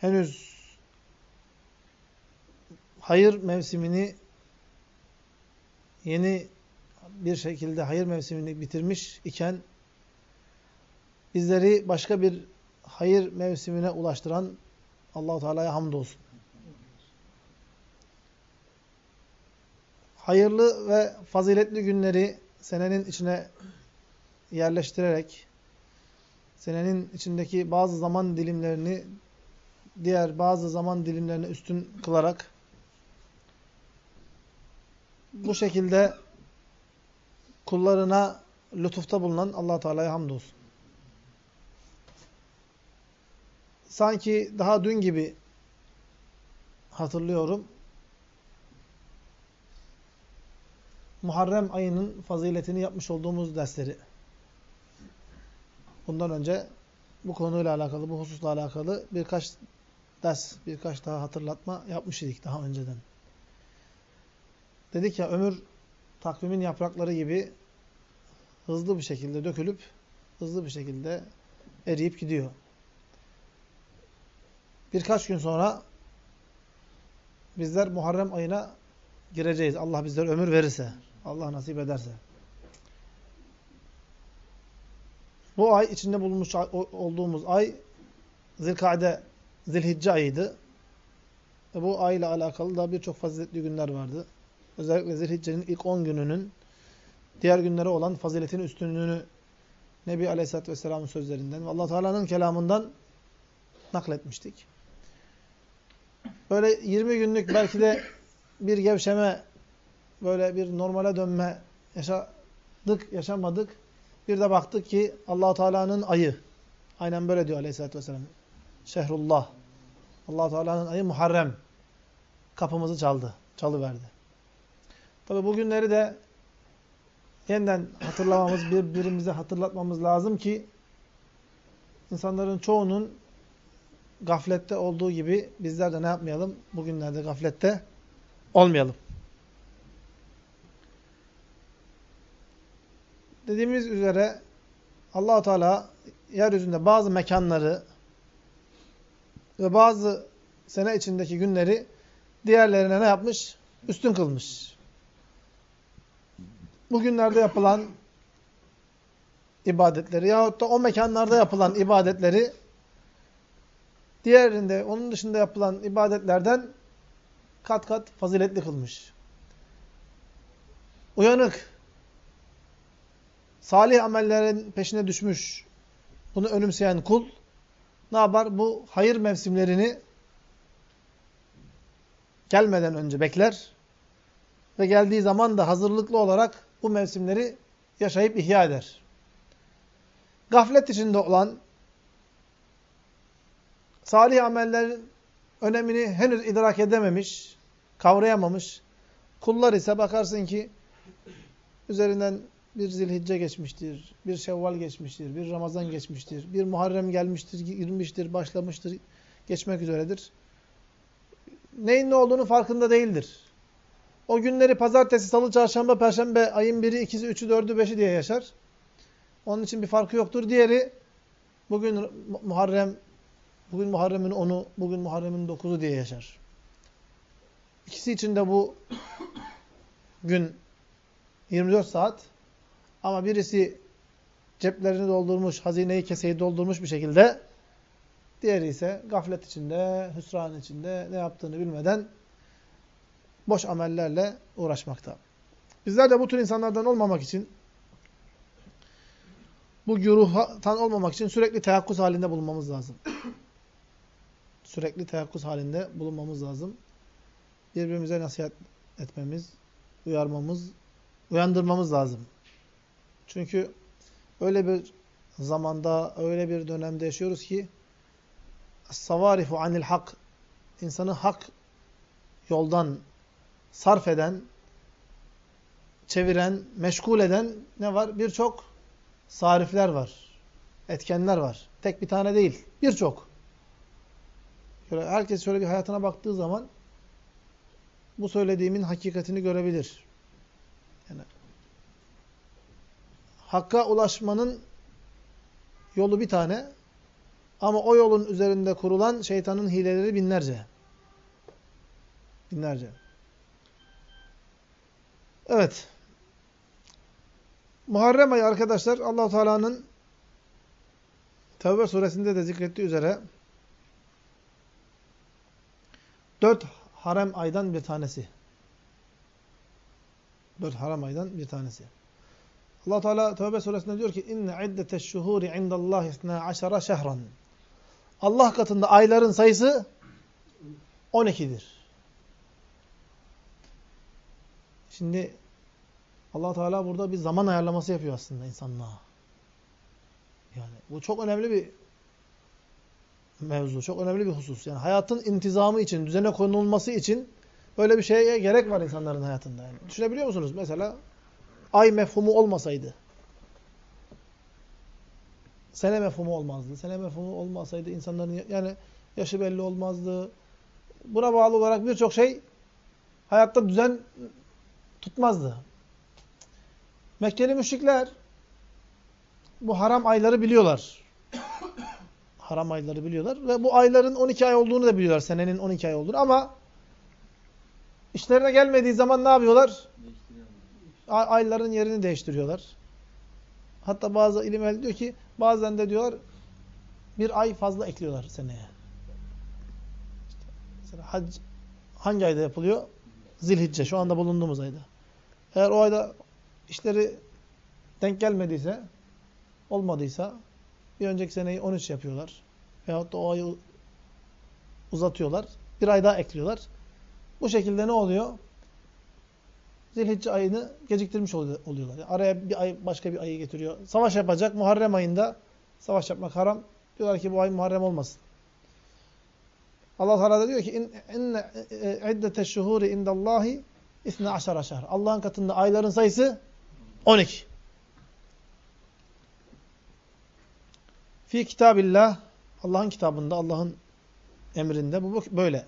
henüz hayır mevsimini yeni bir şekilde hayır mevsimini bitirmiş iken bizleri başka bir hayır mevsimine ulaştıran Allahu Teala'ya hamdolsun. Hayırlı ve faziletli günleri senenin içine yerleştirerek senenin içindeki bazı zaman dilimlerini diğer bazı zaman dilimlerini üstün kılarak bu şekilde kullarına lütufta bulunan allah Teala'ya hamdolsun. Sanki daha dün gibi hatırlıyorum. Muharrem ayının faziletini yapmış olduğumuz dersleri. Bundan önce bu konuyla alakalı, bu hususla alakalı birkaç ders, birkaç daha hatırlatma yapmış idik daha önceden. Dedik ya ömür takvimin yaprakları gibi hızlı bir şekilde dökülüp hızlı bir şekilde eriyip gidiyor. Birkaç gün sonra bizler Muharrem ayına gireceğiz. Allah bizlere ömür verirse, Allah nasip ederse. Bu ay içinde bulunmuş olduğumuz ay Zilkade, Zilhicce ayıydı. Ve bu ay ile alakalı da birçok faziletli günler vardı. Özellikle Zilhicce'nin ilk 10 gününün diğer günlere olan faziletin üstünlüğünü Nebi Aleyhisselatü Vesselam'ın sözlerinden ve allah Teala'nın kelamından nakletmiştik. Böyle 20 günlük belki de bir gevşeme, böyle bir normale dönme yaşadık, yaşamadık. Bir de baktık ki allah Teala'nın ayı, aynen böyle diyor Aleyhisselatü Vesselam, Şehrullah, allah Teala'nın ayı Muharrem kapımızı çaldı, çalıverdi. Tabi bu günleri de yeniden hatırlamamız, birbirimize hatırlatmamız lazım ki insanların çoğunun gaflette olduğu gibi bizler de ne yapmayalım? Bugünlerde gaflette olmayalım. Dediğimiz üzere allah Teala yeryüzünde bazı mekanları ve bazı sene içindeki günleri diğerlerine ne yapmış? Üstün kılmış. Bugünlerde yapılan ibadetleri yahut da o mekanlarda yapılan ibadetleri diğerinde, onun dışında yapılan ibadetlerden kat kat faziletli kılmış. Uyanık, salih amellerin peşine düşmüş, bunu önümseyen kul ne yapar? Bu hayır mevsimlerini gelmeden önce bekler ve geldiği zaman da hazırlıklı olarak bu mevsimleri yaşayıp ihya eder. Gaflet içinde olan, salih amellerin önemini henüz idrak edememiş, kavrayamamış kullar ise bakarsın ki üzerinden bir zilhicce geçmiştir, bir şevval geçmiştir, bir ramazan geçmiştir, bir muharrem gelmiştir, girmiştir, başlamıştır, geçmek üzeredir. Neyin ne olduğunu farkında değildir. O günleri pazartesi, salı, çarşamba, perşembe, ayın biri, ikisi, üçü, dördü, beşi diye yaşar. Onun için bir farkı yoktur. Diğeri bugün Muharrem, bugün Muharrem'in onu, bugün Muharrem'in dokuzu diye yaşar. İkisi için de bu gün 24 saat ama birisi ceplerini doldurmuş, hazineyi keseyi doldurmuş bir şekilde Diğeri ise gaflet içinde, hüsran içinde ne yaptığını bilmeden boş amellerle uğraşmakta. Bizler de bu tür insanlardan olmamak için, bu güruhtan olmamak için sürekli teyakkuz halinde bulunmamız lazım. Sürekli teyakkuz halinde bulunmamız lazım. Birbirimize nasihat etmemiz, uyarmamız, uyandırmamız lazım. Çünkü öyle bir zamanda, öyle bir dönemde yaşıyoruz ki savarifu anil hak insanı hak yoldan sarf eden, çeviren, meşgul eden ne var? Birçok sarifler var. Etkenler var. Tek bir tane değil. Birçok. Herkes şöyle bir hayatına baktığı zaman bu söylediğimin hakikatini görebilir. Yani Hakka ulaşmanın yolu bir tane ama o yolun üzerinde kurulan şeytanın hileleri binlerce. Binlerce. Evet. Muharrem ayı arkadaşlar Allah Teala'nın Tevbe suresinde de zikrettiği üzere dört harem aydan bir tanesi. Dört harem aydan bir tanesi. Allah Teala Tevbe suresinde diyor ki inne iddeteş şuhuri indallahi 12 şehran. Allah katında ayların sayısı 12'dir. Şimdi Allah Teala burada bir zaman ayarlaması yapıyor aslında insanlığa. Yani bu çok önemli bir mevzu, çok önemli bir husus. Yani hayatın intizamı için, düzene konulması için böyle bir şeye gerek var insanların hayatında. Yani düşünebiliyor musunuz? Mesela ay mefhumu olmasaydı, sene mefhumu olmazdı. Sene mefhumu olmasaydı insanların yani yaşı belli olmazdı. Buna bağlı olarak birçok şey hayatta düzen tutmazdı. Mekkeli müşrikler bu haram ayları biliyorlar. haram ayları biliyorlar ve bu ayların 12 ay olduğunu da biliyorlar. Senenin 12 ay olduğunu ama işlerine gelmediği zaman ne yapıyorlar? Ayların yerini değiştiriyorlar. Hatta bazı ilim ehli diyor ki bazen de diyorlar bir ay fazla ekliyorlar seneye. İşte mesela hac hangi ayda yapılıyor? Zilhicce. Şu anda bulunduğumuz ayda. Eğer o ayda işleri denk gelmediyse, olmadıysa bir önceki seneyi 13 yapıyorlar. Veyahut da o ayı uzatıyorlar. Bir ay daha ekliyorlar. Bu şekilde ne oluyor? Zilhicce ayını geciktirmiş oluyorlar. Yani araya bir ay başka bir ayı getiriyor. Savaş yapacak Muharrem ayında savaş yapmak haram. Diyorlar ki bu ay Muharrem olmasın. Allah Teala da diyor ki inne iddete şuhuri indallahi isne aşara şehr. Allah'ın katında ayların sayısı 12. Fi kitabillah Allah'ın kitabında, Allah'ın emrinde bu böyle.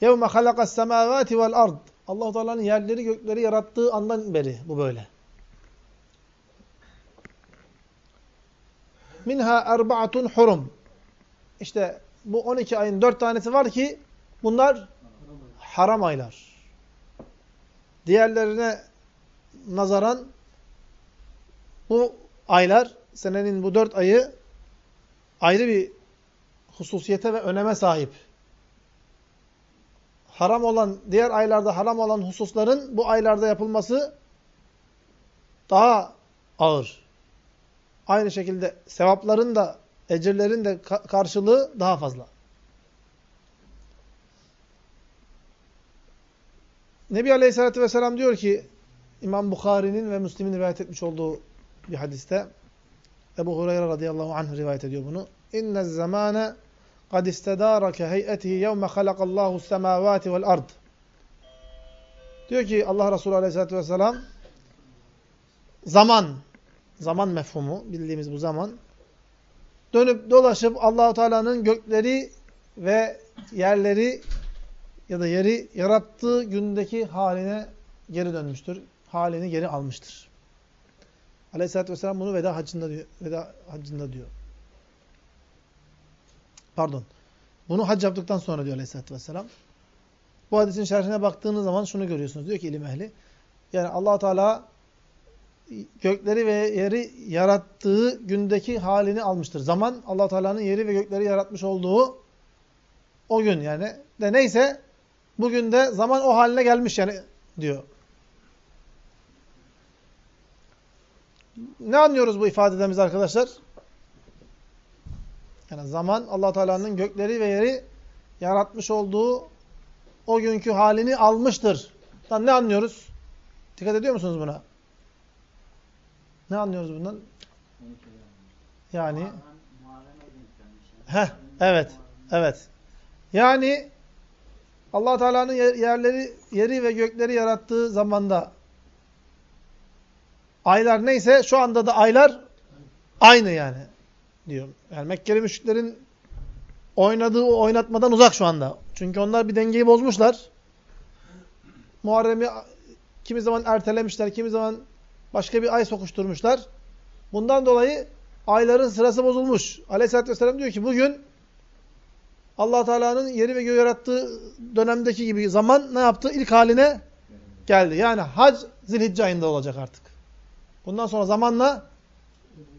Yevme halakas semavati vel ard. Allah Teala'nın yerleri gökleri yarattığı andan beri bu böyle. Minha erbaatun hurum. İşte bu 12 ayın 4 tanesi var ki bunlar haram aylar. Diğerlerine nazaran bu aylar, senenin bu 4 ayı ayrı bir hususiyete ve öneme sahip haram olan, diğer aylarda haram olan hususların bu aylarda yapılması daha ağır. Aynı şekilde sevapların da, ecirlerin de karşılığı daha fazla. Nebi Aleyhisselatü Vesselam diyor ki, İmam Bukhari'nin ve Müslim'in rivayet etmiş olduğu bir hadiste, Ebu Hureyre radıyallahu anh rivayet ediyor bunu. İnne zamane قَدْ اِسْتَدَارَ كَهَيْئَتِهِ يَوْمَ خَلَقَ اللّٰهُ السَّمَاوَاتِ وَالْأَرْضِ Diyor ki Allah Resulü Aleyhisselatü Vesselam zaman, zaman mefhumu, bildiğimiz bu zaman dönüp dolaşıp Allahu Teala'nın gökleri ve yerleri ya da yeri yarattığı gündeki haline geri dönmüştür. Halini geri almıştır. Aleyhisselatü Vesselam bunu veda hacında diyor. Veda hacında diyor. Pardon. Bunu hac yaptıktan sonra diyor Aleyhisselatü Vesselam. Bu hadisin şerhine baktığınız zaman şunu görüyorsunuz. Diyor ki ilim ehli. Yani allah Teala gökleri ve yeri yarattığı gündeki halini almıştır. Zaman allah Teala'nın yeri ve gökleri yaratmış olduğu o gün yani. De neyse bugün de zaman o haline gelmiş yani diyor. Ne anlıyoruz bu ifadeden arkadaşlar? Yani zaman allah Teala'nın gökleri ve yeri yaratmış olduğu o günkü halini almıştır. Lan ne anlıyoruz? Dikkat ediyor musunuz buna? Ne anlıyoruz bundan? Yani Heh, evet. Evet. Yani Allah Teala'nın yerleri, yeri ve gökleri yarattığı zamanda aylar neyse şu anda da aylar aynı yani diyor. Yani Mekkeli müşriklerin oynadığı oynatmadan uzak şu anda. Çünkü onlar bir dengeyi bozmuşlar. Muharrem'i kimi zaman ertelemişler, kimi zaman başka bir ay sokuşturmuşlar. Bundan dolayı ayların sırası bozulmuş. Aleyhisselatü Vesselam diyor ki bugün allah Teala'nın yeri ve göğü yarattığı dönemdeki gibi zaman ne yaptı? İlk haline geldi. Yani hac zilhicce ayında olacak artık. Bundan sonra zamanla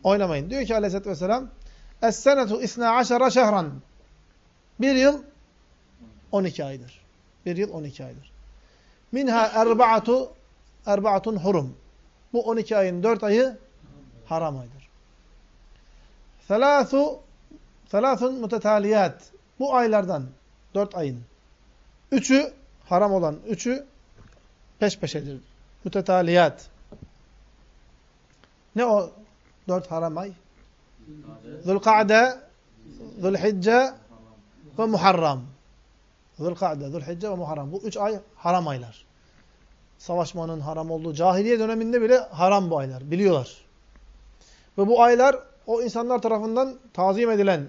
oynamayın. Diyor ki Aleyhisselatü Vesselam Es-senetu isna aşara şehran. Bir yıl 12 aydır. Bir yıl 12 aydır. Minha erba'atu erba'atun hurum. Bu 12 ayın 4 ayı haram aydır. Selâthu selâthun mutetaliyat. Bu aylardan 4 ayın 3'ü haram olan 3'ü peş peşedir. Mütetaliyat. Ne o 4 haram ay? Zulka'de, Zulhicce ve Muharram. Zulka'de, Zulhicce ve Muharram. Bu üç ay haram aylar. Savaşmanın haram olduğu cahiliye döneminde bile haram bu aylar. Biliyorlar. Ve bu aylar o insanlar tarafından tazim edilen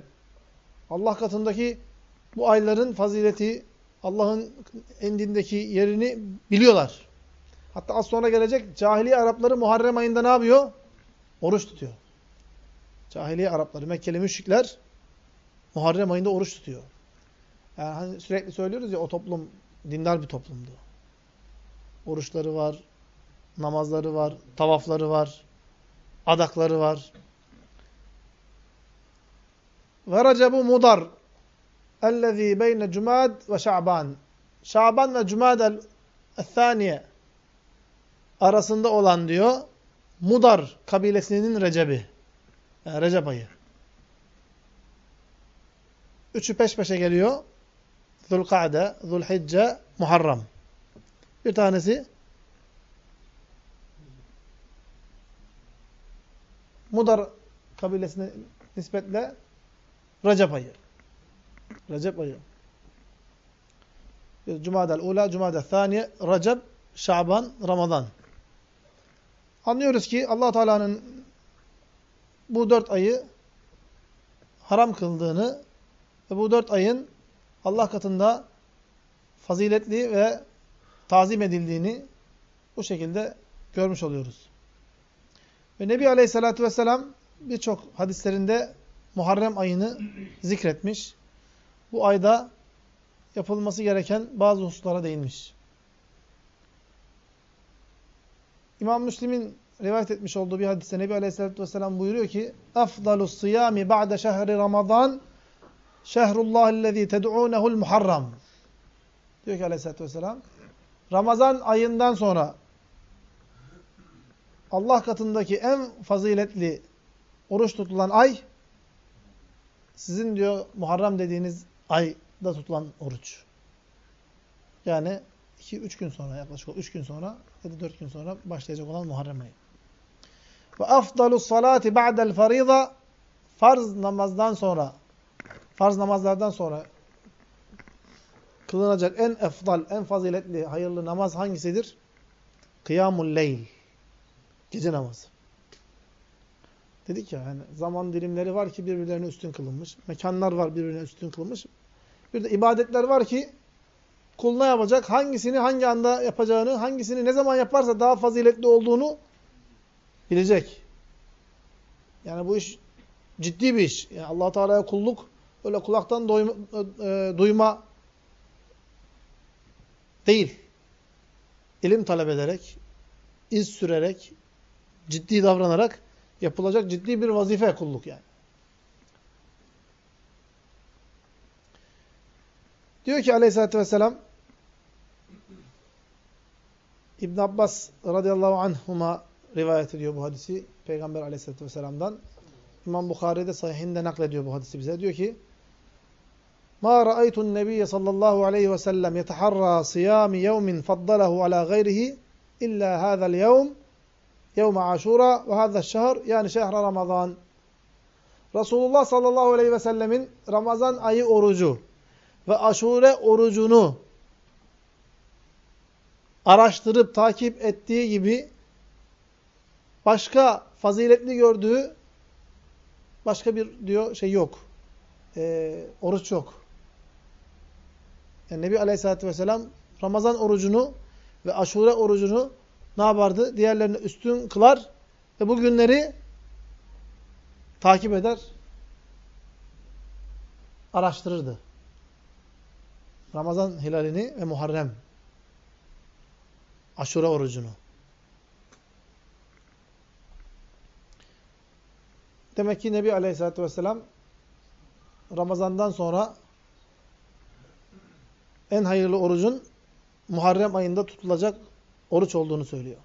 Allah katındaki bu ayların fazileti, Allah'ın endindeki yerini biliyorlar. Hatta az sonra gelecek cahiliye Arapları Muharrem ayında ne yapıyor? Oruç tutuyor. Cahiliye Arapları, Mekkeli müşrikler Muharrem ayında oruç tutuyor. Yani hani sürekli söylüyoruz ya o toplum dindar bir toplumdu. Oruçları var, namazları var, tavafları var, adakları var. Ve Recep'u Mudar ellezî beyne Cumad ve Şaban. Şaban ve Cumad el-Thaniye arasında olan diyor Mudar kabilesinin Recep'i. Yani Recep ayı. Üçü peş peşe geliyor. Zulkade, Zulhicce, Muharram. Bir tanesi Mudar kabilesine nispetle Recep ayı. Recep ayı. Cuma'del ula, Cuma'del thaniye, Recep, Şaban, Ramazan. Anlıyoruz ki allah Teala'nın bu dört ayı haram kıldığını ve bu dört ayın Allah katında faziletli ve tazim edildiğini bu şekilde görmüş oluyoruz. Ve Nebi Aleyhisselatü Vesselam birçok hadislerinde Muharrem ayını zikretmiş. Bu ayda yapılması gereken bazı hususlara değinmiş. İmam Müslim'in rivayet etmiş olduğu bir hadiste Nebi Aleyhisselatü Vesselam buyuruyor ki اَفْضَلُ الصِّيَامِ بَعْدَ شَهْرِ رَمَضَانِ شَهْرُ اللّٰهِ الَّذ۪ي muharram. Diyor ki Aleyhisselatü Vesselam Ramazan ayından sonra Allah katındaki en faziletli oruç tutulan ay sizin diyor Muharrem dediğiniz ayda tutulan oruç. Yani 2-3 gün sonra yaklaşık 3 gün sonra ya da 4 gün sonra başlayacak olan Muharrem ayı. Ve afdalu salati ba'del farida farz namazdan sonra farz namazlardan sonra kılınacak en efdal, en faziletli, hayırlı namaz hangisidir? Kıyamul leyl. Gece namazı. Dedik ya yani zaman dilimleri var ki birbirlerine üstün kılınmış. Mekanlar var birbirine üstün kılınmış. Bir de ibadetler var ki kul ne yapacak? Hangisini hangi anda yapacağını, hangisini ne zaman yaparsa daha faziletli olduğunu bilecek. Yani bu iş ciddi bir iş. Yani allah Teala'ya kulluk öyle kulaktan doyma, e, duyma değil. İlim talep ederek, iz sürerek, ciddi davranarak yapılacak ciddi bir vazife kulluk yani. Diyor ki aleyhissalatü vesselam İbn Abbas radıyallahu anhuma rivayet ediyor bu hadisi Peygamber aleyhissalatü vesselam'dan. İmam Bukhari'de sahihinde naklediyor bu hadisi bize. Diyor ki Ma ra'aytu'n nebiyye sallallahu aleyhi ve sellem yeteharra siyami yevmin faddalahu ala gayrihi illa hâzel yevm yevme aşura ve hâzel şehr yani şehre ramazan. Resulullah sallallahu aleyhi ve sellemin Ramazan ayı orucu ve aşure orucunu araştırıp takip ettiği gibi başka faziletli gördüğü başka bir diyor şey yok. Ee, oruç yok. Yani Nebi Aleyhisselatü Vesselam Ramazan orucunu ve aşure orucunu ne yapardı? Diğerlerini üstün kılar ve bu günleri takip eder, araştırırdı. Ramazan hilalini ve Muharrem aşure orucunu. Demek ki Nebi Aleyhisselatü Vesselam Ramazan'dan sonra en hayırlı orucun Muharrem ayında tutulacak oruç olduğunu söylüyor.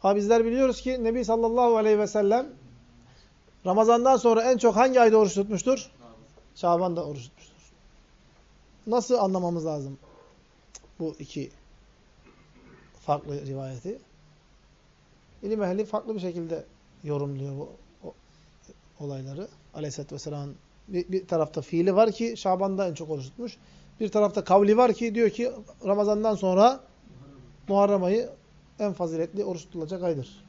Ha bizler biliyoruz ki Nebi sallallahu aleyhi ve Ramazan'dan sonra en çok hangi ayda oruç tutmuştur? Şaban'da oruç tutmuştur. Nasıl anlamamız lazım bu iki farklı rivayeti? İlim ehli farklı bir şekilde yorumluyor bu olayları. Aleyhisselatü Vesselam'ın bir, bir tarafta fiili var ki Şaban'da en çok oruç tutmuş. Bir tarafta kavli var ki diyor ki Ramazan'dan sonra Muharrem ayı en faziletli oruç tutulacak aydır.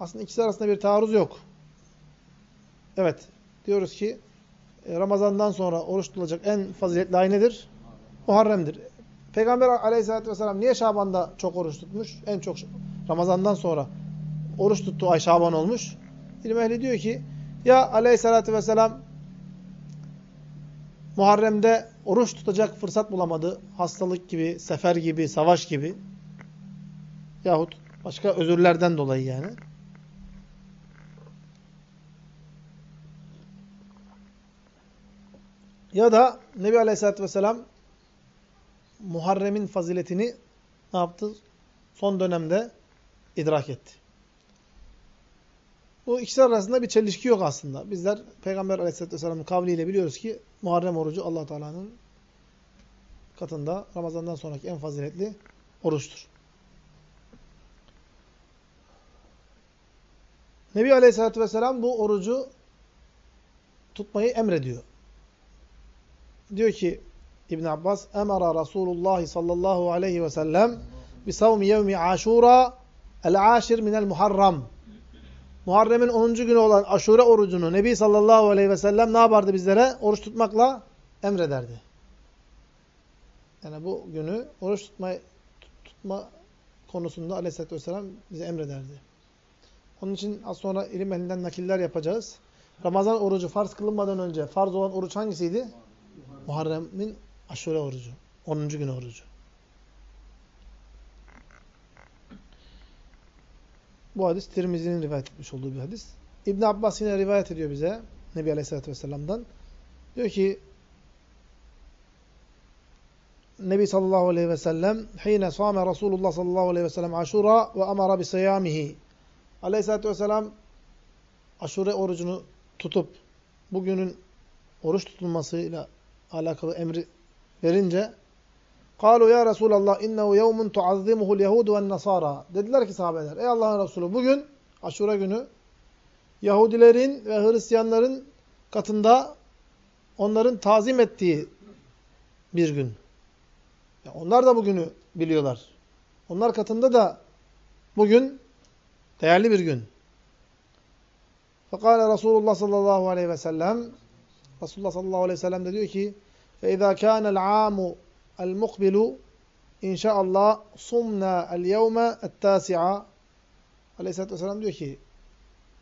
Aslında ikisi arasında bir taarruz yok. Evet. Diyoruz ki Ramazan'dan sonra oruç tutulacak en faziletli ay nedir? Muharrem'dir. Peygamber aleyhissalatü vesselam niye Şaban'da çok oruç tutmuş? En çok Ramazan'dan sonra oruç tuttuğu ay Şaban olmuş. İlim ehli diyor ki ya aleyhissalatü vesselam Muharrem'de oruç tutacak fırsat bulamadı. Hastalık gibi, sefer gibi, savaş gibi. Yahut başka özürlerden dolayı yani. Ya da Nebi Aleyhisselatü Vesselam Muharrem'in faziletini ne yaptı? Son dönemde idrak etti. Bu ikisi arasında bir çelişki yok aslında. Bizler Peygamber Aleyhisselatü Vesselam'ın kavliyle biliyoruz ki Muharrem orucu allah Teala'nın katında Ramazan'dan sonraki en faziletli oruçtur. Nebi Aleyhisselatü Vesselam bu orucu tutmayı emrediyor. Diyor ki İbn Abbas emara Resulullah sallallahu aleyhi ve sellem bi savmi yevmi aşura el-aşir minel muharram Muharrem'in 10. günü olan aşure orucunu Nebi sallallahu aleyhi ve sellem ne yapardı bizlere? Oruç tutmakla emrederdi. Yani bu günü oruç tutma, tutma konusunda aleyhissalatü vesselam bize emrederdi. Onun için az sonra ilim ehlinden nakiller yapacağız. Ramazan orucu farz kılınmadan önce farz olan oruç hangisiydi? Muharrem'in aşure orucu. 10. gün orucu. Bu hadis Tirmizi'nin rivayet etmiş olduğu bir hadis. İbn Abbas yine rivayet ediyor bize Nebi Aleyhisselatü Vesselam'dan. Diyor ki Nebi sallallahu aleyhi ve sellem hine sâme Resulullah sallallahu aleyhi ve sellem aşura ve amara bi. Aleyhisselatü vesselam aşure orucunu tutup bugünün oruç tutulmasıyla alakalı emri verince قالوا ya Resulallah innehu yevmun tuazzimuhul yehudu ve nasara. Dediler ki sahabeler ey Allah'ın Resulü bugün aşure günü Yahudilerin ve Hristiyanların katında onların tazim ettiği bir gün. Yani onlar da bugünü biliyorlar. Onlar katında da bugün değerli bir gün. Fekale Resulullah sallallahu aleyhi ve sellem Resulullah sallallahu aleyhi ve sellem de diyor ki فَاِذَا كَانَ الْعَامُ الْمُقْبِلُ İnşaallah sumna el yevme et-tasi'a Aleyhisselatü Vesselam diyor ki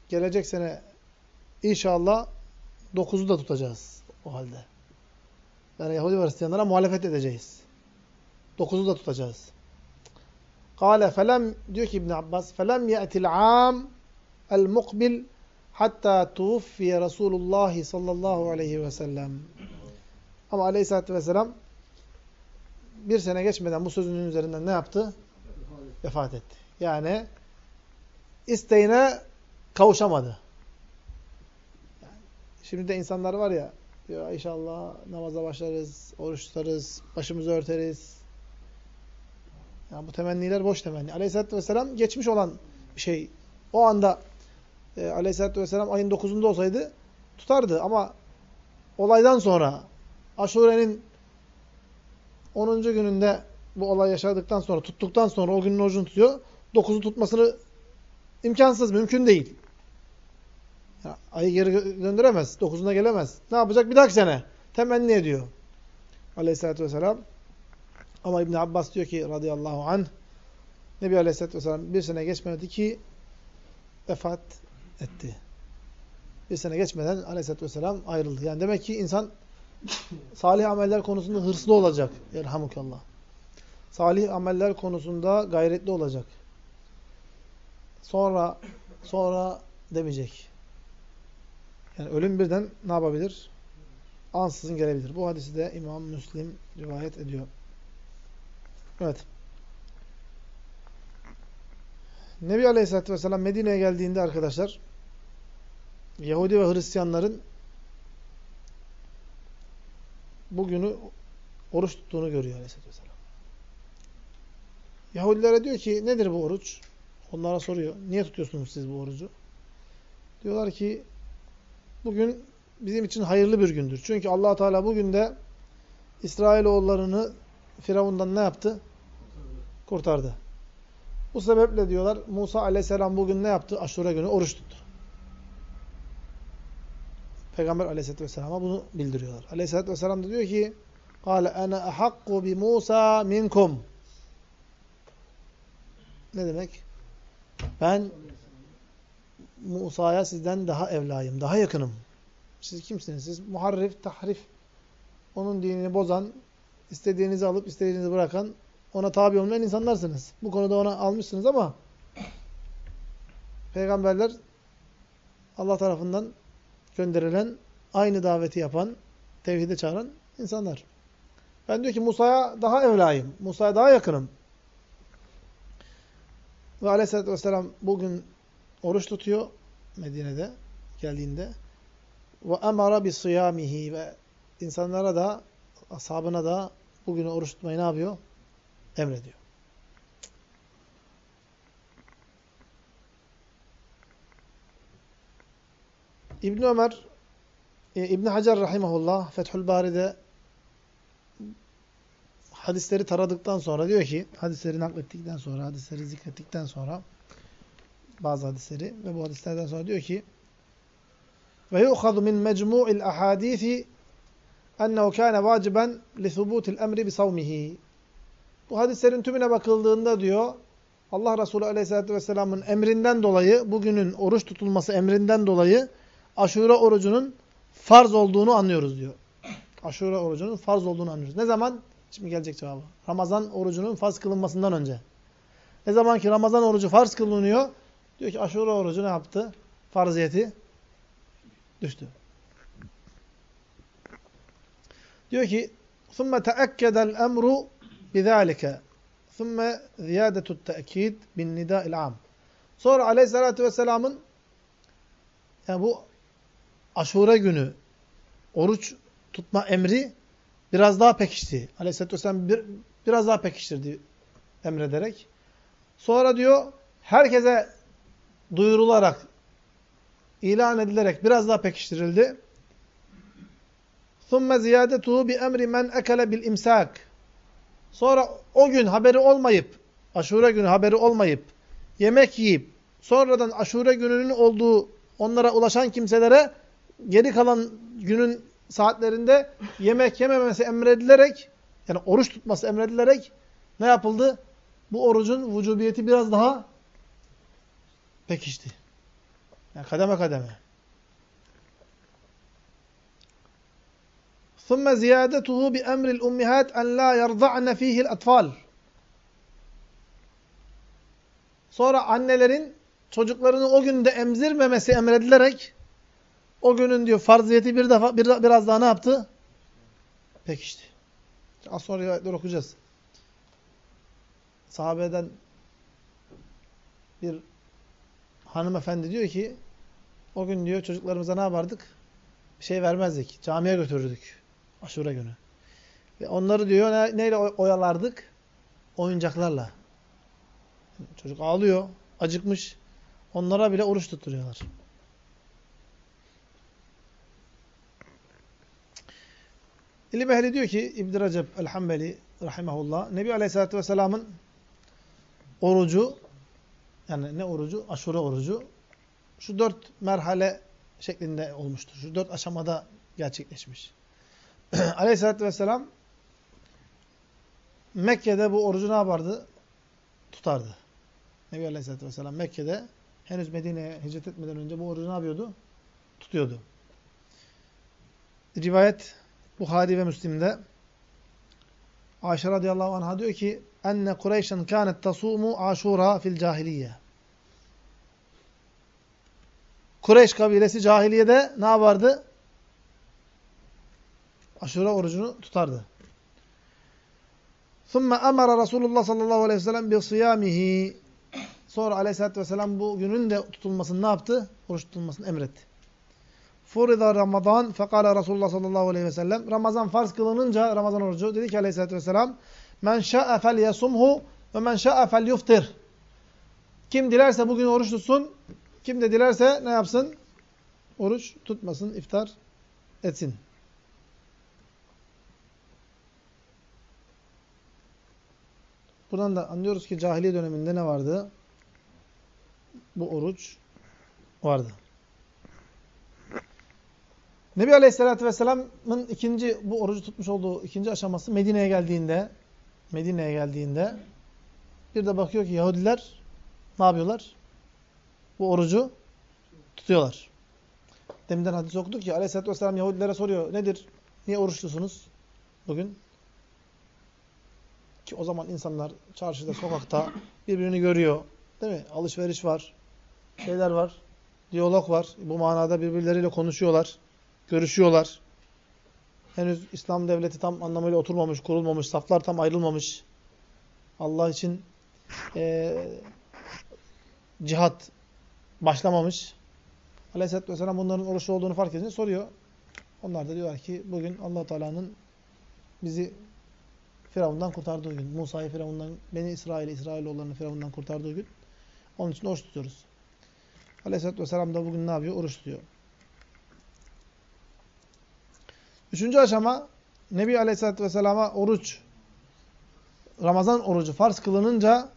gelecek sene inşallah dokuzu da tutacağız o halde. Yani Yahudi ve Hristiyanlara muhalefet edeceğiz. Dokuzu da tutacağız. Kale felem diyor ki İbn Abbas felem ye'til am el mukbil hatta tuvfiye Resulullah sallallahu aleyhi ve sellem. Ama aleyhissalatü vesselam bir sene geçmeden bu sözünün üzerinden ne yaptı? Vefat etti. Yani isteğine kavuşamadı. Şimdi de insanlar var ya diyor inşallah namaza başlarız, oruç tutarız, başımızı örteriz. Yani bu temenniler boş temenni. Aleyhisselatü Vesselam geçmiş olan şey. O anda e, Aleyhisselatü Vesselam ayın 9'unda olsaydı tutardı ama olaydan sonra Aşure'nin 10. gününde bu olay yaşadıktan sonra, tuttuktan sonra o günün orucunu tutuyor. 9'u tutmasını imkansız, mümkün değil. Ya, ayı geri gönderemez. 9'una gelemez. Ne yapacak? Bir dahaki sene. Temenni ediyor. Aleyhisselatü Vesselam. Ama İbn Abbas diyor ki radıyallahu anh Nebi Aleyhisselatü Vesselam bir sene geçmedi ki vefat etti. Bir sene geçmeden Aleyhisselatü Vesselam ayrıldı. Yani demek ki insan salih ameller konusunda hırslı olacak. Yerhamukallah. Salih ameller konusunda gayretli olacak. Sonra sonra demeyecek. Yani ölüm birden ne yapabilir? Ansızın gelebilir. Bu hadisi de İmam Müslim rivayet ediyor. Evet. Nebi Aleyhisselatü Vesselam Medine'ye geldiğinde arkadaşlar Yahudi ve Hristiyanların bugünü oruç tuttuğunu görüyor Aleyhisselatü Vesselam. Yahudilere diyor ki nedir bu oruç? Onlara soruyor. Niye tutuyorsunuz siz bu orucu? Diyorlar ki bugün bizim için hayırlı bir gündür. Çünkü allah Teala bugün de İsrailoğullarını Firavundan ne yaptı? Kurtardı. Bu sebeple diyorlar Musa aleyhisselam bugün ne yaptı? Aşure günü oruç tuttu. Peygamber aleyhisselatü vesselama bunu bildiriyorlar. Aleyhisselatü vesselam da diyor ki قَالَ اَنَا اَحَقُّ بِمُوسَى minkum. Ne demek? Ben Musa'ya sizden daha evlayım, daha yakınım. Siz kimsiniz? Siz muharrif, tahrif, onun dinini bozan, istediğinizi alıp istediğinizi bırakan, ona tabi olmayan insanlarsınız. Bu konuda ona almışsınız ama peygamberler Allah tarafından gönderilen, aynı daveti yapan, tevhide çağıran insanlar. Ben diyor ki Musa'ya daha evlayım, Musa'ya daha yakınım. Ve aleyhissalatü vesselam bugün oruç tutuyor Medine'de geldiğinde. Ve emara bi sıyamihi ve insanlara da ashabına da bugün oruç tutmayı ne yapıyor? Emrediyor. İbn Ömer e, İbn Hacer rahimehullah Fethül Bari'de hadisleri taradıktan sonra diyor ki hadisleri naklettikten sonra hadisleri zikrettikten sonra bazı hadisleri ve bu hadislerden sonra diyor ki ve yu'khadu min mecmu'il ahadisi ennehu kâne vaciben li thubutil emri bi savmihi. Bu hadislerin tümüne bakıldığında diyor Allah Resulü Aleyhisselatü Vesselam'ın emrinden dolayı bugünün oruç tutulması emrinden dolayı aşure orucunun farz olduğunu anlıyoruz diyor. Aşure orucunun farz olduğunu anlıyoruz. Ne zaman? Şimdi gelecek cevabı. Ramazan orucunun farz kılınmasından önce. Ne zaman ki Ramazan orucu farz kılınıyor, diyor ki aşure orucu ne yaptı? Farziyeti düştü. Diyor ki ثُمَّ تَأَكَّدَ الْأَمْرُ بِذَٰلِكَ ثُمَّ زِيَادَةُ التَّأْكِيدِ بِالنِّدَاءِ الْعَامِ Sonra aleyhissalatü vesselamın yani bu aşure günü oruç tutma emri biraz daha pekişti. Aleyhisselatü Vesselam bir, biraz daha pekiştirdi emrederek. Sonra diyor herkese duyurularak, ilan edilerek biraz daha pekiştirildi. ثُمَّ زِيَادَتُهُ بِاَمْرِ مَنْ اَكَلَ بِالْاِمْسَاكِ Sonra o gün haberi olmayıp, aşure günü haberi olmayıp, yemek yiyip, sonradan aşure gününün olduğu onlara ulaşan kimselere geri kalan günün saatlerinde yemek yememesi emredilerek, yani oruç tutması emredilerek ne yapıldı? Bu orucun vücubiyeti biraz daha pekişti. Yani kademe kademe. ثُمَّ زِيَادَتُهُ بِأَمْرِ الْأُمِّهَاتِ أَنْ لَا يَرْضَعْنَ ف۪يهِ الْأَطْفَالِ Sonra annelerin çocuklarını o günde emzirmemesi emredilerek o günün diyor farziyeti bir defa bir, biraz daha ne yaptı? Pekişti. Az sonra rivayetler okuyacağız. Sahabeden bir hanımefendi diyor ki o gün diyor çocuklarımıza ne yapardık? Bir şey vermezdik. Camiye götürürdük. Aşure günü. Ve onları diyor ne, neyle oyalardık? Oyuncaklarla. Çocuk ağlıyor, acıkmış. Onlara bile oruç tutturuyorlar. İlim ehli diyor ki İbn Recep el-Hambeli rahimehullah Nebi Aleyhisselatü Vesselam'ın orucu yani ne orucu? Aşure orucu. Şu dört merhale şeklinde olmuştur. Şu dört aşamada gerçekleşmiş. Aleyhisselatü Vesselam Mekke'de bu orucu ne yapardı? Tutardı. Nebi Aleyhisselatü Vesselam Mekke'de henüz Medine'ye hicret etmeden önce bu orucu ne yapıyordu? Tutuyordu. Rivayet Buhari ve Müslim'de Ayşe radıyallahu anh'a diyor ki enne Kureyş'en kânet tasumu aşura fil cahiliye. Kureyş kabilesi cahiliyede ne yapardı? Aşura orucunu tutardı. ثُمَّ أَمَرَ Resulullah sallallahu aleyhi ve sellem بِصِيَامِهِ Sonra aleyhissalatü vesselam bu günün de tutulmasını ne yaptı? Oruç tutulmasını emretti. Furida Ramazan fekala Resulullah sallallahu aleyhi ve sellem Ramazan farz kılınınca Ramazan orucu dedi ki aleyhissalatü vesselam Men şa'e fel yasumhu ve men şa'e fel yuftir. Kim dilerse bugün oruç tutsun, kim de dilerse ne yapsın? Oruç tutmasın, iftar etsin. Buradan da anlıyoruz ki cahiliye döneminde ne vardı? Bu oruç vardı. Nebi Aleyhisselatü Vesselam'ın ikinci bu orucu tutmuş olduğu ikinci aşaması Medine'ye geldiğinde Medine'ye geldiğinde bir de bakıyor ki Yahudiler ne yapıyorlar? Bu orucu tutuyorlar. Deminden hadis okuduk ki Aleyhisselatü Vesselam Yahudilere soruyor. Nedir? Niye oruçlusunuz bugün? Ki o zaman insanlar çarşıda, sokakta birbirini görüyor. Değil mi? Alışveriş var. Şeyler var. Diyalog var. Bu manada birbirleriyle konuşuyorlar. Görüşüyorlar. Henüz İslam devleti tam anlamıyla oturmamış, kurulmamış. Saflar tam ayrılmamış. Allah için e, cihat başlamamış. Aleyhisselatü Vesselam bunların oruçlu olduğunu fark edince soruyor. Onlar da diyorlar ki bugün allah Teala'nın bizi Firavundan kurtardığı gün. Musa'yı Firavundan, Beni İsrail'i, İsrailoğullarını Firavundan kurtardığı gün. Onun için oruç tutuyoruz. Aleyhisselatü Vesselam da bugün ne yapıyor? Oruç tutuyor. Üçüncü aşama Nebi Aleyhisselatü Vesselam'a oruç Ramazan orucu farz kılınınca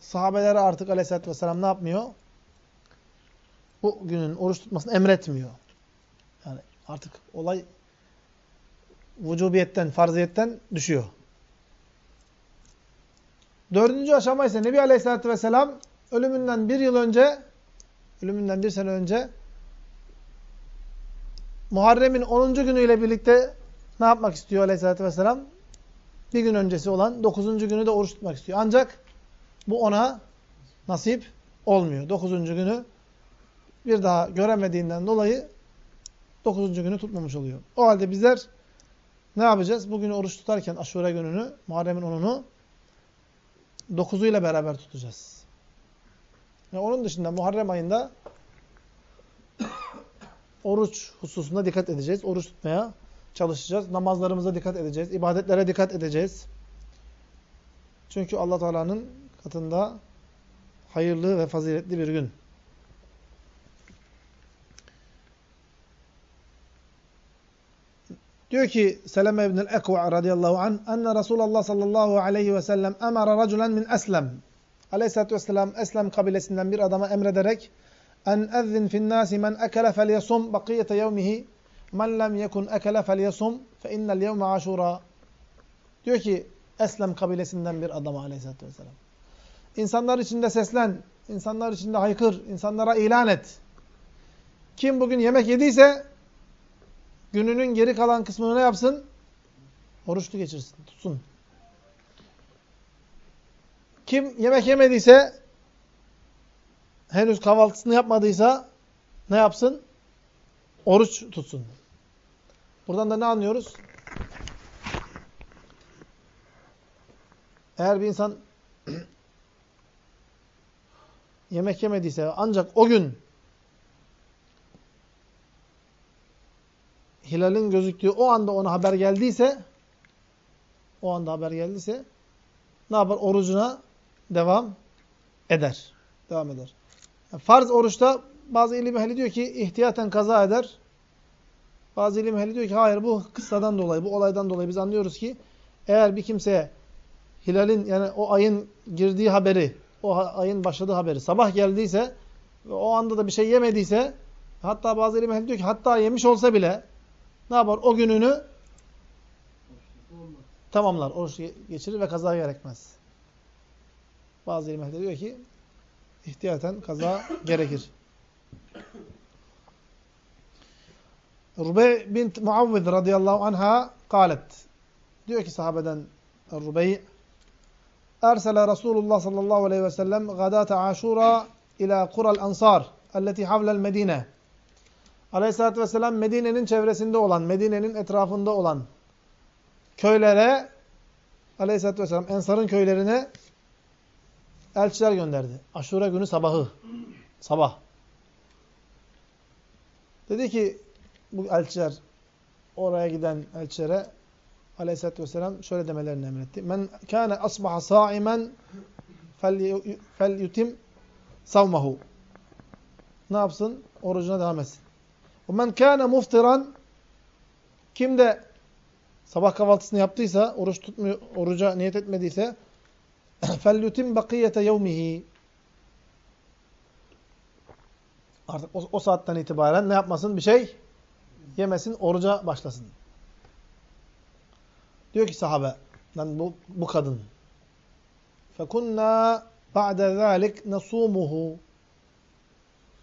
sahabelere artık Aleyhisselatü Vesselam ne yapmıyor? Bu günün oruç tutmasını emretmiyor. Yani artık olay vücubiyetten, farziyetten düşüyor. Dördüncü aşama ise Nebi Aleyhisselatü Vesselam ölümünden bir yıl önce, ölümünden bir sene önce Muharrem'in 10. günüyle birlikte ne yapmak istiyor Aleyhisselatü Vesselam? Bir gün öncesi olan 9. günü de oruç tutmak istiyor. Ancak bu ona nasip olmuyor. 9. günü bir daha göremediğinden dolayı 9. günü tutmamış oluyor. O halde bizler ne yapacağız? Bugün oruç tutarken aşure gününü, Muharrem'in 10'unu 9'uyla beraber tutacağız. Ve onun dışında Muharrem ayında oruç hususunda dikkat edeceğiz. Oruç tutmaya çalışacağız. Namazlarımıza dikkat edeceğiz. ibadetlere dikkat edeceğiz. Çünkü Allah Teala'nın katında hayırlı ve faziletli bir gün. Diyor ki Seleme ibn-i Ekva radıyallahu anh enne Resulullah sallallahu aleyhi ve sellem emara raculen min eslem. Aleyhisselatü vesselam Eslem kabilesinden bir adama emrederek en ezzin finnâsi men ekele felyesum bakiyete yevmihi men lem yekun ekele felyesum fe innel yevme aşura. Diyor ki Eslem kabilesinden bir adama aleyhissalatü vesselam. İnsanlar içinde seslen, insanlar içinde haykır, insanlara ilan et. Kim bugün yemek yediyse gününün geri kalan kısmını ne yapsın? Oruçlu geçirsin, tutsun. Kim yemek yemediyse henüz kahvaltısını yapmadıysa ne yapsın? Oruç tutsun. Buradan da ne anlıyoruz? Eğer bir insan yemek yemediyse ancak o gün hilalin gözüktüğü o anda ona haber geldiyse o anda haber geldiyse ne yapar? Orucuna devam eder. Devam eder. Farz oruçta bazı ilim ehli diyor ki ihtiyaten kaza eder. Bazı ilim ehli diyor ki hayır bu kıssadan dolayı, bu olaydan dolayı biz anlıyoruz ki eğer bir kimseye hilalin yani o ayın girdiği haberi, o ayın başladığı haberi sabah geldiyse ve o anda da bir şey yemediyse hatta bazı ilim ehli diyor ki hatta yemiş olsa bile ne yapar? O gününü tamamlar. Oruç geçirir ve kaza gerekmez. Bazı ilim ehli diyor ki ihtiyaten kaza gerekir. Rubey bint Muavviz radıyallahu anha kalet. Diyor ki sahabeden Rubey Ersele Resulullah sallallahu aleyhi ve sellem gadate aşura ila kural ansar elleti havlel medine. Aleyhisselatü vesselam Medine'nin çevresinde olan, Medine'nin etrafında olan köylere Aleyhisselatü vesselam Ensar'ın köylerine elçiler gönderdi. Aşura günü sabahı. Sabah. Dedi ki bu elçiler oraya giden elçilere Aleyhisselatü vesselam şöyle demelerini emretti. Men kâne asbaha saimen fel yutim savmahu. Ne yapsın? Orucuna devam etsin. Men kâne muftiran kim de sabah kahvaltısını yaptıysa, oruç tutmuyor, oruca niyet etmediyse فَلْيُتِمْ بَقِيَّةَ يَوْمِهِ Artık o, o saatten itibaren ne yapmasın? Bir şey yemesin, oruca başlasın. Diyor ki sahabe, bu, bu kadın. فَكُنَّا بَعْدَ ذَٰلِكْ نَصُومُهُ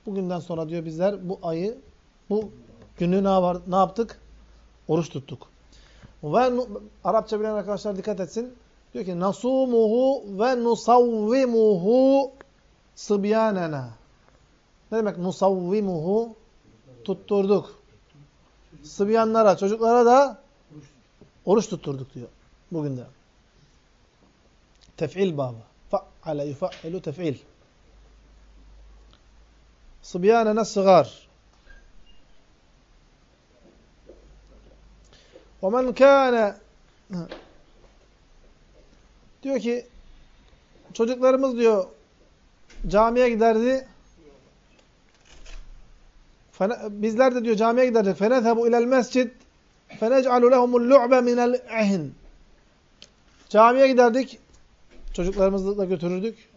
Bugünden sonra diyor bizler bu ayı, bu günü ne, var, ne yaptık? Oruç tuttuk. Ve Arapça bilen arkadaşlar dikkat etsin. Diyor ki nasumuhu ve nusavvimuhu sıbyanena. Ne demek nusavvimuhu? Tutturduk. Sıbyanlara, çocuklara da oruç tutturduk diyor. Bugün de. Tef'il babı. Fa'ale yufa'ilu tef'il. Sıbyanena sıgar. وَمَنْ كَانَ Diyor ki çocuklarımız diyor camiye giderdi. Bizler de diyor camiye giderdik. فَنَذْهَبُ اِلَى الْمَسْجِدِ فَنَجْعَلُ لَهُمُ اللُّعْبَ مِنَ الْاَهِنِ Camiye giderdik. Çocuklarımızı da götürürdük.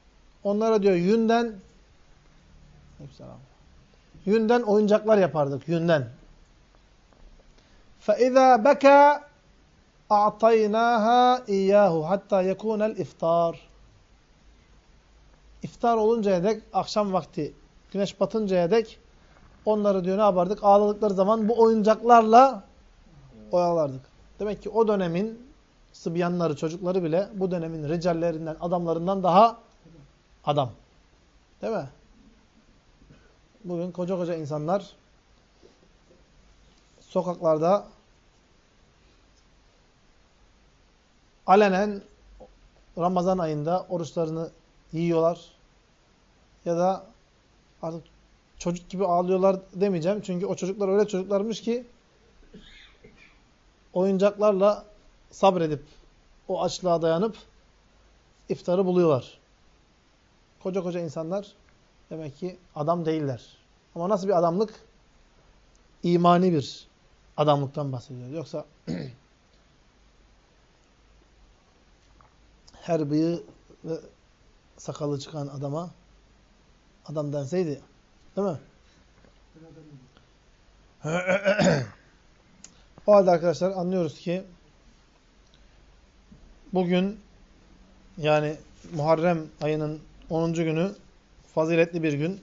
Onlara diyor yünden yünden oyuncaklar yapardık. Yünden. فَاِذَا بَكَى اَعْطَيْنَاهَا اِيَّاهُ hatta يَكُونَ الْاِفْطَارِ İftar oluncaya dek, akşam vakti, güneş batıncaya dek onları diyor ne yapardık? Ağladıkları zaman bu oyuncaklarla oyalardık. Demek ki o dönemin sıbyanları, çocukları bile bu dönemin ricallerinden, adamlarından daha adam. Değil mi? Bugün koca koca insanlar sokaklarda alenen Ramazan ayında oruçlarını yiyorlar. Ya da artık çocuk gibi ağlıyorlar demeyeceğim. Çünkü o çocuklar öyle çocuklarmış ki oyuncaklarla sabredip o açlığa dayanıp iftarı buluyorlar. Koca koca insanlar demek ki adam değiller. Ama nasıl bir adamlık? İmani bir adamlıktan bahsediyor. Yoksa her bıyığı ve sakalı çıkan adama adam denseydi değil mi? o halde arkadaşlar anlıyoruz ki bugün yani Muharrem ayının 10. günü faziletli bir gün.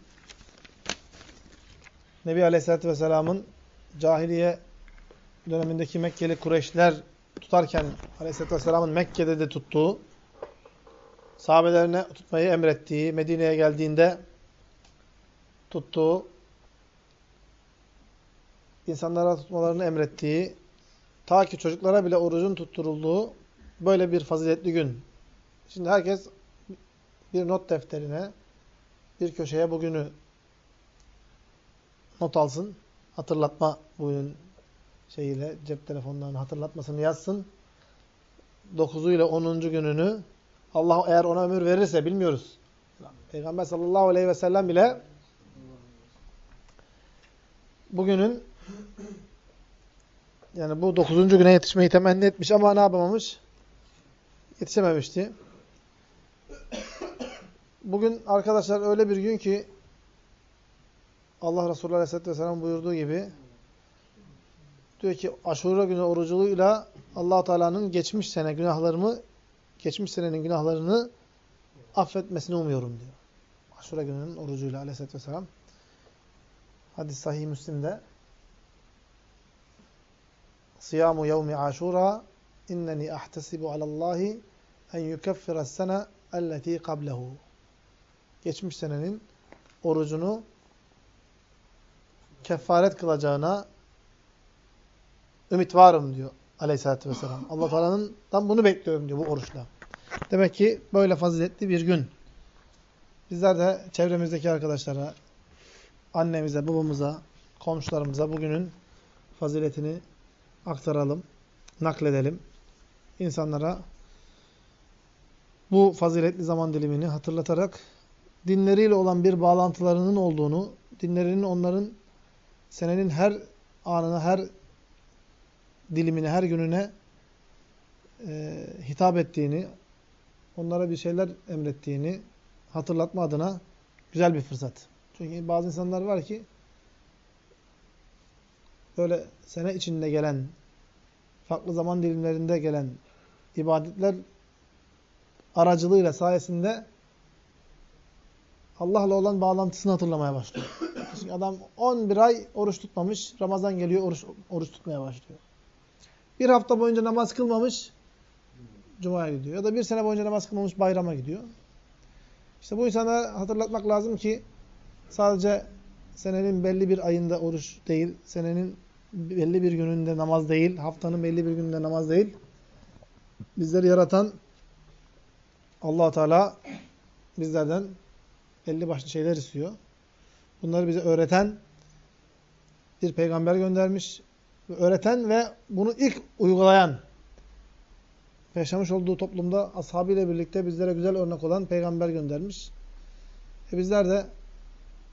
Nebi Aleyhisselatü Vesselam'ın cahiliye dönemindeki Mekkeli Kureyşler tutarken Aleyhisselatü Vesselam'ın Mekke'de de tuttuğu, sahabelerine tutmayı emrettiği, Medine'ye geldiğinde tuttuğu, insanlara tutmalarını emrettiği, ta ki çocuklara bile orucun tutturulduğu böyle bir faziletli gün. Şimdi herkes bir not defterine, bir köşeye bugünü not alsın. Hatırlatma bugünün şeyiyle, cep telefonlarının hatırlatmasını yazsın. 9'u ile 10. gününü Allah eğer ona ömür verirse bilmiyoruz. Peygamber sallallahu aleyhi ve sellem bile bugünün yani bu 9. güne yetişmeyi temenni etmiş ama ne yapamamış? Yetişememişti. Bugün arkadaşlar öyle bir gün ki Allah Resulü Aleyhisselatü Vesselam buyurduğu gibi diyor ki aşure günü oruculuğuyla allah Teala'nın geçmiş sene günahlarımı geçmiş senenin günahlarını affetmesini umuyorum diyor. Aşure gününün orucuyla Aleyhisselatü Vesselam hadis sahih Müslim'de Siyamu yevmi aşura inneni ahtesibu alallahi en yukeffira sene elleti qablehu geçmiş senenin orucunu kefaret kılacağına ümit varım diyor aleyhissalatü vesselam. allah Teala'nın bunu bekliyorum diyor bu oruçla. Demek ki böyle faziletli bir gün. Bizler de çevremizdeki arkadaşlara, annemize, babamıza, komşularımıza bugünün faziletini aktaralım, nakledelim. İnsanlara bu faziletli zaman dilimini hatırlatarak dinleriyle olan bir bağlantılarının olduğunu, dinlerinin onların senenin her anına, her dilimine, her gününe e, hitap ettiğini, onlara bir şeyler emrettiğini hatırlatma adına güzel bir fırsat. Çünkü bazı insanlar var ki böyle sene içinde gelen, farklı zaman dilimlerinde gelen ibadetler aracılığıyla sayesinde Allah'la olan bağlantısını hatırlamaya başlıyor. Çünkü adam 11 ay oruç tutmamış, Ramazan geliyor oruç, oruç tutmaya başlıyor. Bir hafta boyunca namaz kılmamış, Cuma'ya gidiyor. Ya da bir sene boyunca namaz kılmamış, bayrama gidiyor. İşte bu insana hatırlatmak lazım ki sadece senenin belli bir ayında oruç değil, senenin belli bir gününde namaz değil, haftanın belli bir gününde namaz değil. Bizleri yaratan allah Teala bizlerden belli başlı şeyler istiyor. Bunları bize öğreten bir peygamber göndermiş. Öğreten ve bunu ilk uygulayan yaşamış olduğu toplumda ashabıyla birlikte bizlere güzel örnek olan peygamber göndermiş. E bizler de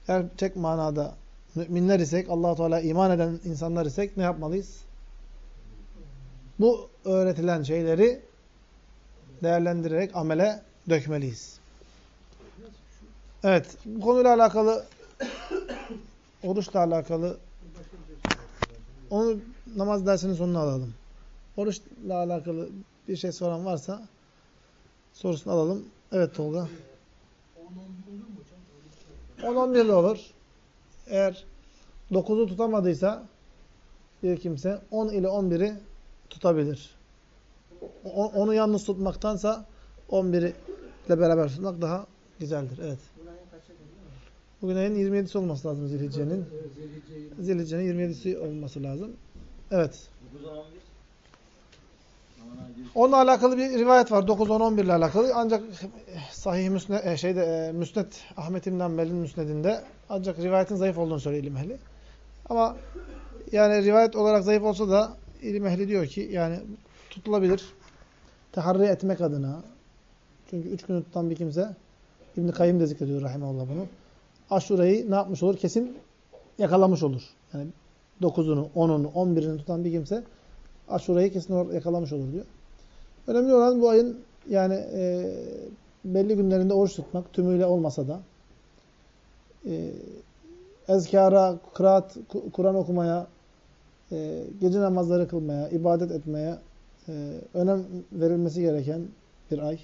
gerçek manada müminler isek, allah Teala iman eden insanlar isek ne yapmalıyız? Bu öğretilen şeyleri değerlendirerek amele dökmeliyiz. Evet, bu konuyla alakalı oruçla alakalı onu namaz dersinin sonuna alalım. Oruçla alakalı bir şey soran varsa sorusunu alalım. Evet Tolga. 10-11 de olur. Eğer 9'u tutamadıysa bir kimse 10 ile 11'i tutabilir. Onu yalnız tutmaktansa 11'i ile beraber tutmak daha güzeldir. Evet. Bugün ayın 27'si olması lazım Zilhicce'nin. Zilhicce'nin 27'si olması lazım. Evet. Onunla alakalı bir rivayet var. 9 10 11 ile alakalı. Ancak sahih müsned e, şeyde e, Müsned Ahmet İbn Hanbel'in müsnedinde ancak rivayetin zayıf olduğunu söylüyor ilim ehli. Ama yani rivayet olarak zayıf olsa da ilim ehli diyor ki yani tutulabilir. Teharri etmek adına. Çünkü 3 gün tutan bir kimse İbn Kayyim de zikrediyor rahimeullah bunu. Aşureyi ne yapmış olur? Kesin yakalamış olur. Yani 9'unu, 10'unu, 11'ini tutan bir kimse Aşureyi kesin yakalamış olur diyor. Önemli olan bu ayın yani e, belli günlerinde oruç tutmak tümüyle olmasa da e, ezkara, kıraat, Kur'an okumaya, e, gece namazları kılmaya, ibadet etmeye e, önem verilmesi gereken bir ay.